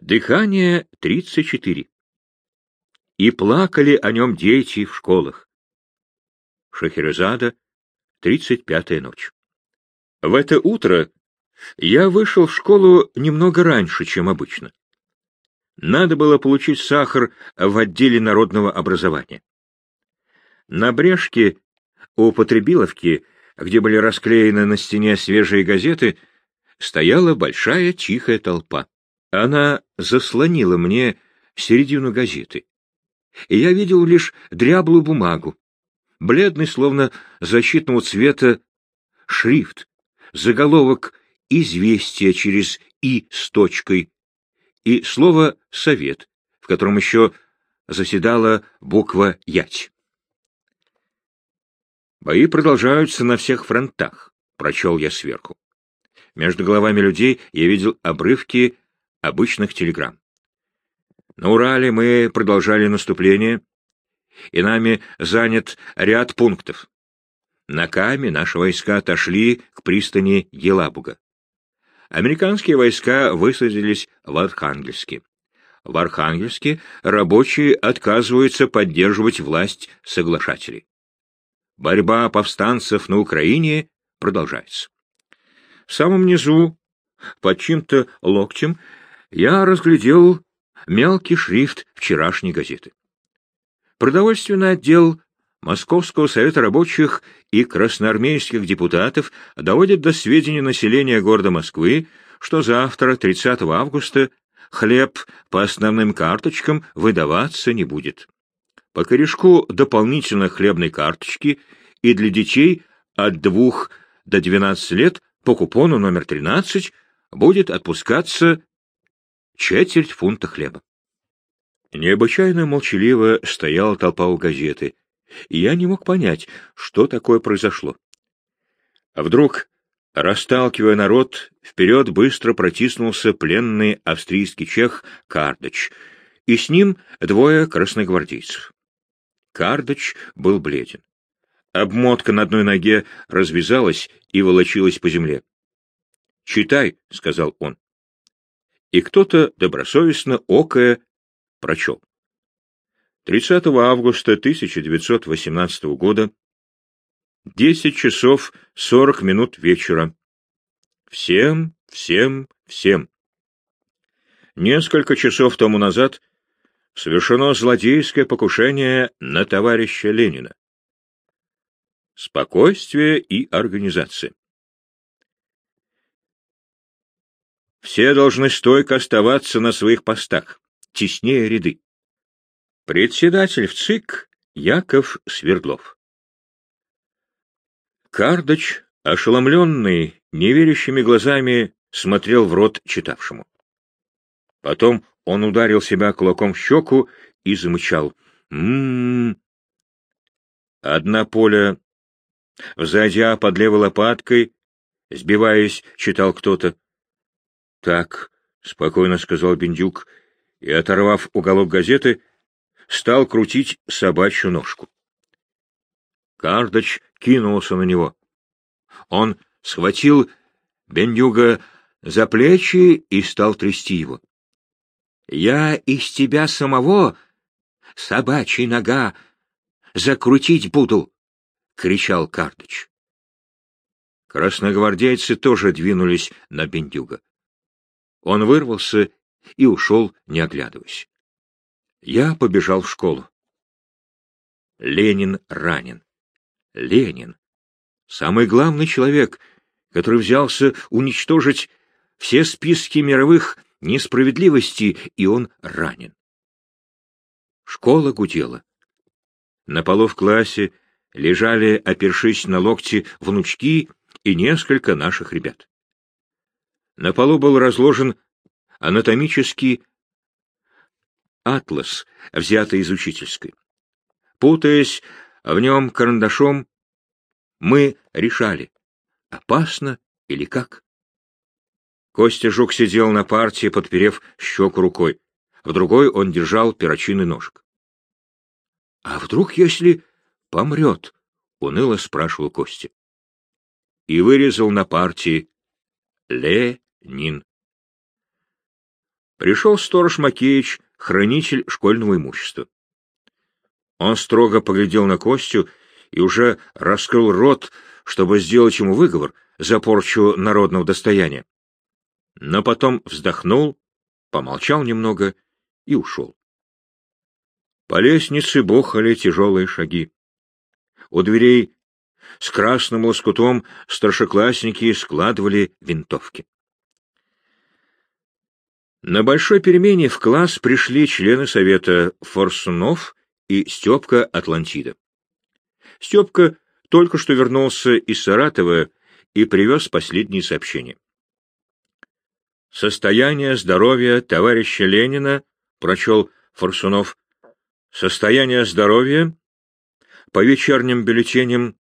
Дыхание 34. И плакали о нем дети в школах. Шахерезада, 35-я ночь. В это утро я вышел в школу немного раньше, чем обычно. Надо было получить сахар в отделе народного образования. На брешке у потребиловки, где были расклеены на стене свежие газеты, стояла большая тихая толпа. Она заслонила мне середину газеты, и я видел лишь дряблую бумагу, бледный, словно защитного цвета, шрифт, заголовок «Известие» через «и» с точкой и слово «совет», в котором еще заседала буква «ять». «Бои продолжаются на всех фронтах», — прочел я сверху. Между головами людей я видел обрывки обычных телеграмм. На Урале мы продолжали наступление, и нами занят ряд пунктов. На Каме наши войска отошли к пристани Елабуга. Американские войска высадились в Архангельске. В Архангельске рабочие отказываются поддерживать власть соглашателей. Борьба повстанцев на Украине продолжается. В самом низу, под чьим-то локтем, я разглядел мелкий шрифт вчерашней газеты. Продовольственный отдел Московского совета рабочих и красноармейских депутатов доводит до сведения населения города Москвы, что завтра, 30 августа, хлеб по основным карточкам выдаваться не будет. По корешку дополнительно хлебной карточки и для детей от 2 до 12 лет по купону номер 13 будет отпускаться четверть фунта хлеба. Необычайно молчаливо стояла толпа у газеты, и я не мог понять, что такое произошло. А вдруг, расталкивая народ, вперед быстро протиснулся пленный австрийский чех Кардач, и с ним двое красногвардейцев. Кардач был бледен. Обмотка на одной ноге развязалась и волочилась по земле. «Читай», — сказал он и кто-то, добросовестно окая, прочел. 30 августа 1918 года, 10 часов 40 минут вечера. Всем, всем, всем. Несколько часов тому назад совершено злодейское покушение на товарища Ленина. Спокойствие и организация. Все должны стойко оставаться на своих постах, теснее ряды. Председатель в ЦИК Яков Свердлов. Кардач, ошеломленный, неверящими глазами, смотрел в рот читавшему. Потом он ударил себя кулаком в щеку и замычал. «М-м-м!» Одна поля, взойдя под левой лопаткой, сбиваясь, читал кто-то. — Так, — спокойно сказал Бендюк, и, оторвав уголок газеты, стал крутить собачью ножку. Кардач кинулся на него. Он схватил Бендюга за плечи и стал трясти его. — Я из тебя самого, собачья нога, закрутить буду! — кричал Кардач. Красногвардейцы тоже двинулись на Бендюга. Он вырвался и ушел, не оглядываясь. Я побежал в школу. Ленин ранен. Ленин. Самый главный человек, который взялся уничтожить все списки мировых несправедливостей, и он ранен. Школа гудела. На полу в классе лежали, опершись на локти, внучки и несколько наших ребят. На полу был разложен анатомический атлас, взятый из учительской. Путаясь в нем карандашом, мы решали, опасно или как. Костя Жук сидел на партии, подперев щеку рукой. В другой он держал перочинный ножик. — А вдруг, если помрет? — уныло спрашивал Костя. И вырезал на партии «Ле Нин. Пришел сторож Макеич, хранитель школьного имущества. Он строго поглядел на Костю и уже раскрыл рот, чтобы сделать ему выговор за порчу народного достояния. Но потом вздохнул, помолчал немного и ушел. По лестнице бухали тяжелые шаги. У дверей с красным лоскутом старшеклассники складывали винтовки. На большой перемене в класс пришли члены совета Форсунов и Степка Атлантида. Степка только что вернулся из Саратова и привез последние сообщения. «Состояние здоровья товарища Ленина», — прочел Форсунов, — «состояние здоровья по вечерним бюллетеням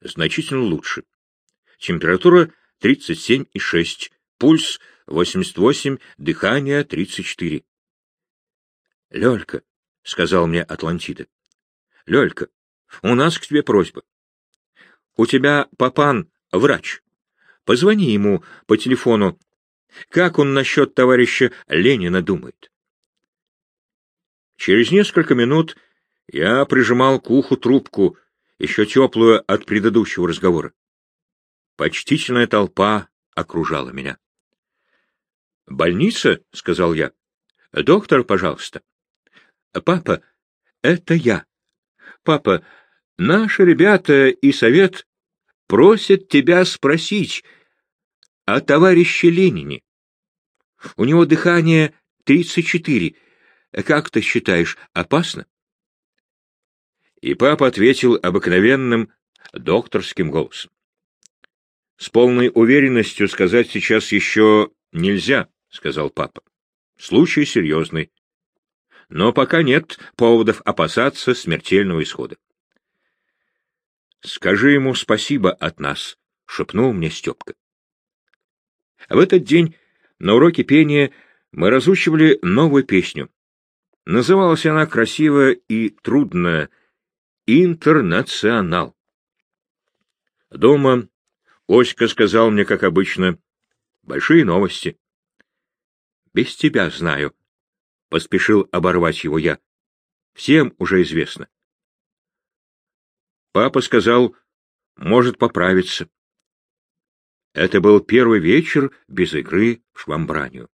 значительно лучше. Температура 37,6, пульс 88, дыхание 34. «Лёлька», — сказал мне Атлантида, — «Лёлька, у нас к тебе просьба. У тебя папан врач. Позвони ему по телефону. Как он насчет товарища Ленина думает?» Через несколько минут я прижимал к уху трубку, еще теплую от предыдущего разговора. Почтительная толпа окружала меня. «Больница?» — сказал я. «Доктор, пожалуйста». «Папа, это я. Папа, наши ребята и совет просят тебя спросить о товарище Ленине. У него дыхание тридцать четыре. Как ты считаешь, опасно?» И папа ответил обыкновенным докторским голосом. С полной уверенностью сказать сейчас еще нельзя, — сказал папа. — Случай серьезный. Но пока нет поводов опасаться смертельного исхода. — Скажи ему спасибо от нас, — шепнул мне Степка. В этот день на уроке пения мы разучивали новую песню. Называлась она красиво и трудно «Интернационал». Дома Оська сказал мне, как обычно, большие новости. Без тебя знаю. Поспешил оборвать его я. Всем уже известно. Папа сказал, может поправиться. Это был первый вечер без игры в швамбранию.